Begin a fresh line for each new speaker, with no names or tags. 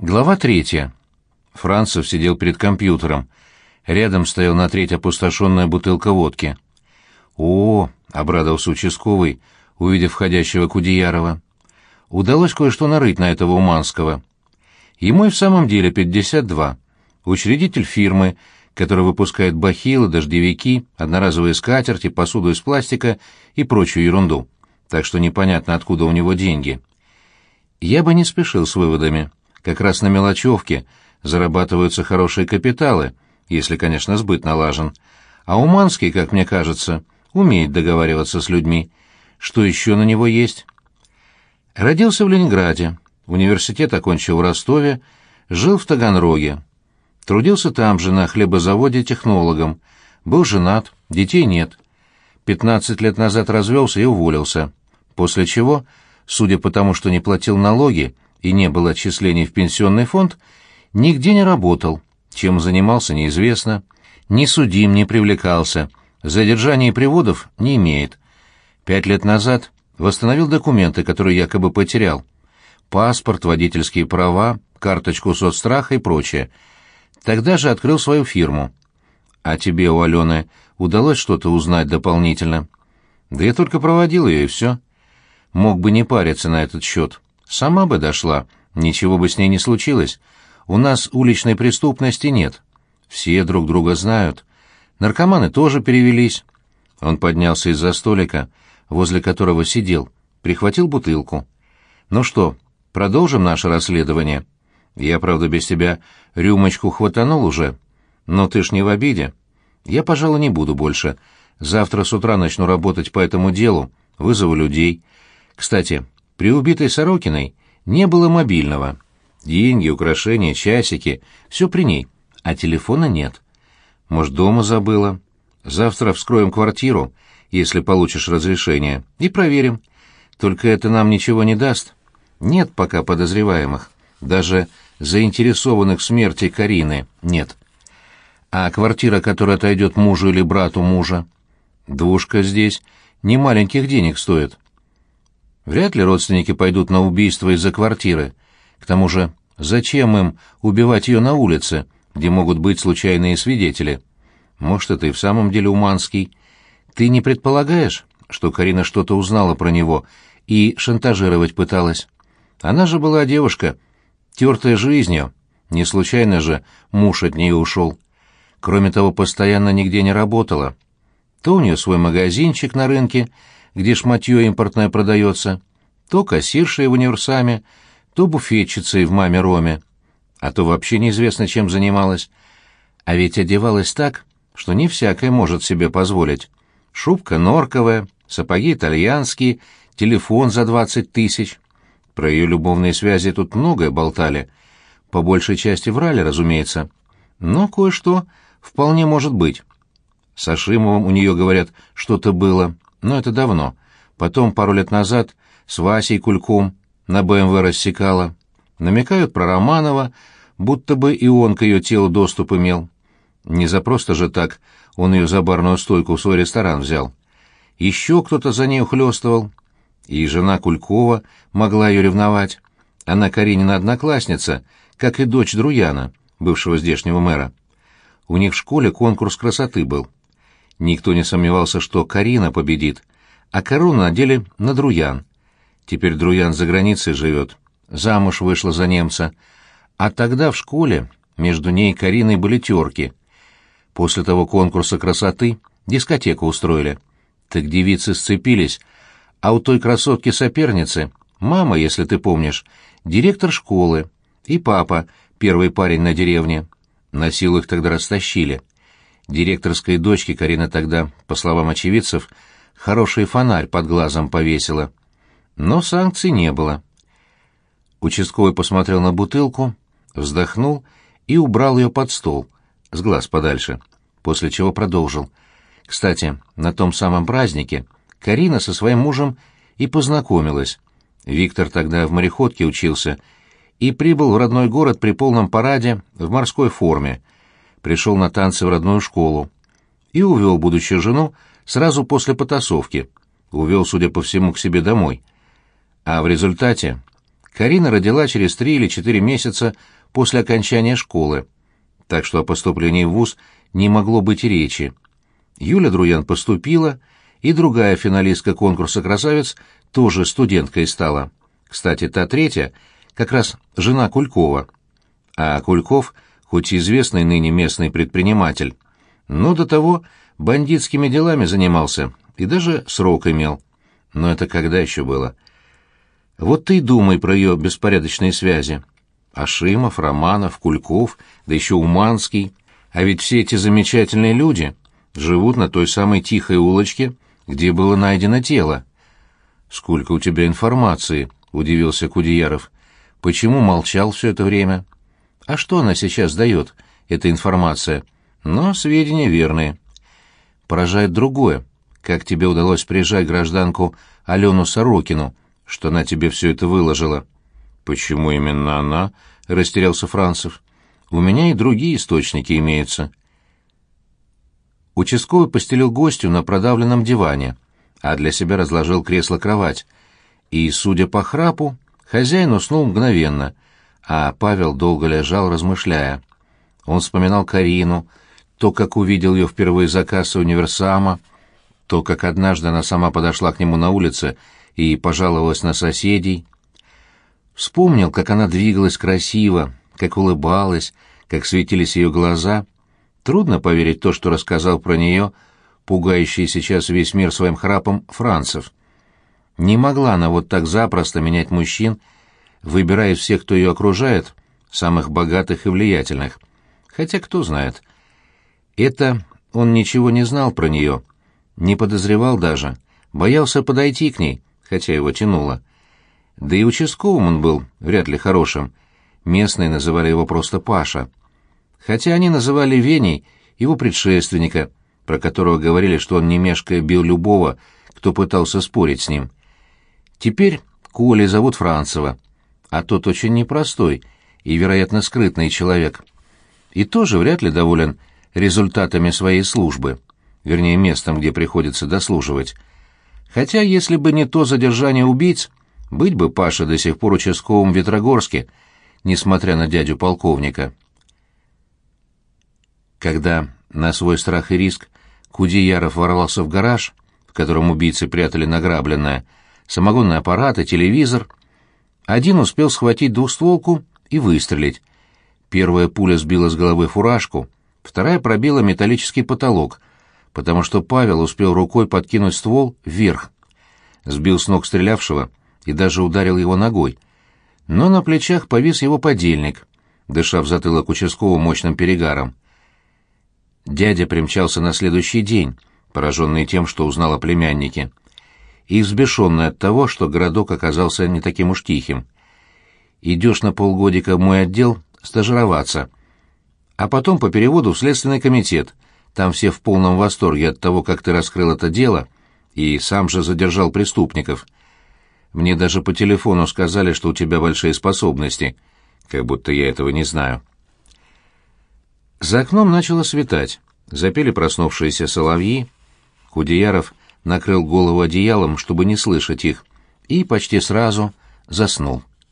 Глава третья. Францев сидел перед компьютером. Рядом стоял на треть опустошенная бутылка водки. «О!» — обрадовался участковый, увидев входящего Кудеярова. «Удалось кое-что нарыть на этого Уманского. Ему и в самом деле 52. Учредитель фирмы, которая выпускает бахилы, дождевики, одноразовые скатерти, посуду из пластика и прочую ерунду. Так что непонятно, откуда у него деньги. Я бы не спешил с выводами» как раз на мелочевке зарабатываются хорошие капиталы, если, конечно, сбыт налажен. А Уманский, как мне кажется, умеет договариваться с людьми. Что еще на него есть? Родился в Ленинграде, университет окончил в Ростове, жил в Таганроге. Трудился там же на хлебозаводе технологом. Был женат, детей нет. 15 лет назад развелся и уволился. После чего, судя по тому, что не платил налоги, и не было отчислений в пенсионный фонд, нигде не работал, чем занимался неизвестно, ни судим не привлекался, задержаний и приводов не имеет. Пять лет назад восстановил документы, которые якобы потерял. Паспорт, водительские права, карточку соцстраха и прочее. Тогда же открыл свою фирму. А тебе, у Алены, удалось что-то узнать дополнительно? Да я только проводил ее, и все. Мог бы не париться на этот счет. Сама бы дошла, ничего бы с ней не случилось. У нас уличной преступности нет. Все друг друга знают. Наркоманы тоже перевелись. Он поднялся из-за столика, возле которого сидел, прихватил бутылку. Ну что, продолжим наше расследование? Я, правда, без тебя рюмочку хватанул уже. Но ты ж не в обиде. Я, пожалуй, не буду больше. Завтра с утра начну работать по этому делу, вызову людей. Кстати, при убитой Сорокиной не было мобильного. Деньги, украшения, часики — все при ней, а телефона нет. Может, дома забыла? Завтра вскроем квартиру, если получишь разрешение, и проверим. Только это нам ничего не даст. Нет пока подозреваемых. Даже заинтересованных в смерти Карины нет. А квартира, которая отойдет мужу или брату мужа? Двушка здесь не маленьких денег стоит. Вряд ли родственники пойдут на убийство из-за квартиры. К тому же, зачем им убивать ее на улице, где могут быть случайные свидетели? Может, это и в самом деле Уманский. Ты не предполагаешь, что Карина что-то узнала про него и шантажировать пыталась? Она же была девушка, тертая жизнью. Не случайно же муж от нее ушел. Кроме того, постоянно нигде не работала. То у нее свой магазинчик на рынке, где шматье импортное продается, то кассиршей в универсаме, то буфетчицей в маме Роме, а то вообще неизвестно, чем занималась. А ведь одевалась так, что не всякое может себе позволить. Шубка норковая, сапоги итальянские, телефон за двадцать тысяч. Про ее любовные связи тут многое болтали. По большей части врали, разумеется. Но кое-что вполне может быть. С Ашимовым у нее, говорят, что-то было. Но это давно. Потом, пару лет назад, с Васей Кульком на БМВ рассекала. Намекают про Романова, будто бы и он к ее телу доступ имел. Не за просто же так он ее за барную стойку в свой ресторан взял. Еще кто-то за ней ухлёстывал. И жена Кулькова могла ее ревновать. Она Каренина одноклассница, как и дочь Друяна, бывшего здешнего мэра. У них в школе конкурс красоты был. Никто не сомневался, что Карина победит, а корону надели на Друян. Теперь Друян за границей живет, замуж вышла за немца. А тогда в школе между ней и Кариной были терки. После того конкурса красоты дискотеку устроили. Так девицы сцепились, а у той красотки-соперницы мама, если ты помнишь, директор школы, и папа, первый парень на деревне. На их тогда растащили. Директорской дочке Карина тогда, по словам очевидцев, хороший фонарь под глазом повесила. Но санкций не было. Участковый посмотрел на бутылку, вздохнул и убрал ее под стол, с глаз подальше, после чего продолжил. Кстати, на том самом празднике Карина со своим мужем и познакомилась. Виктор тогда в мореходке учился и прибыл в родной город при полном параде в морской форме — пришел на танцы в родную школу и увел будущую жену сразу после потасовки. Увел, судя по всему, к себе домой. А в результате Карина родила через три или четыре месяца после окончания школы, так что о поступлении в ВУЗ не могло быть и речи. Юля Друян поступила, и другая финалистка конкурса «Красавец» тоже студенткой стала. Кстати, та третья как раз жена Кулькова. А Кульков — хоть и известный ныне местный предприниматель, но до того бандитскими делами занимался и даже срок имел. Но это когда еще было? Вот ты и думай про ее беспорядочные связи. Ашимов, Романов, Кульков, да еще Уманский. А ведь все эти замечательные люди живут на той самой тихой улочке, где было найдено тело. «Сколько у тебя информации?» — удивился Кудеяров. «Почему молчал все это время?» А что она сейчас дает, эта информация? Но сведения верные. Поражает другое. Как тебе удалось прижать гражданку Алену Сорокину, что она тебе все это выложила? Почему именно она? — растерялся Францев. У меня и другие источники имеются. Участковый постелил гостю на продавленном диване, а для себя разложил кресло-кровать. И, судя по храпу, хозяин уснул мгновенно — а Павел долго лежал, размышляя. Он вспоминал Карину, то, как увидел ее впервые за кассой универсама, то, как однажды она сама подошла к нему на улице и пожаловалась на соседей. Вспомнил, как она двигалась красиво, как улыбалась, как светились ее глаза. Трудно поверить то, что рассказал про нее, пугающий сейчас весь мир своим храпом, Францев. Не могла она вот так запросто менять мужчин, — выбирая всех, кто ее окружает, самых богатых и влиятельных. Хотя кто знает. Это он ничего не знал про нее, не подозревал даже, боялся подойти к ней, хотя его тянуло. Да и участковым он был вряд ли хорошим. Местные называли его просто Паша. Хотя они называли Веней его предшественника, про которого говорили, что он не мешкая бил любого, кто пытался спорить с ним. Теперь Коли зовут Францева а тот очень непростой и, вероятно, скрытный человек. И тоже вряд ли доволен результатами своей службы, вернее, местом, где приходится дослуживать. Хотя, если бы не то задержание убийц, быть бы Паша до сих пор участковым в Ветрогорске, несмотря на дядю полковника. Когда на свой страх и риск Кудеяров ворвался в гараж, в котором убийцы прятали награбленное, самогонный аппарат и телевизор, один успел схватить двустволку и выстрелить. Первая пуля сбила с головы фуражку, вторая пробила металлический потолок, потому что Павел успел рукой подкинуть ствол вверх. Сбил с ног стрелявшего и даже ударил его ногой. Но на плечах повис его подельник, дышав в затылок участковым мощным перегаром. Дядя примчался на следующий день, пораженный тем, что узнал о племяннике и взбешенный от того, что городок оказался не таким уж тихим. «Идешь на полгодика в мой отдел стажироваться, а потом по переводу в Следственный комитет. Там все в полном восторге от того, как ты раскрыл это дело и сам же задержал преступников. Мне даже по телефону сказали, что у тебя большие способности, как будто я этого не знаю». За окном начало светать, запели проснувшиеся соловьи. Худеяров накрыл голову одеялом, чтобы не слышать их, и почти сразу заснул.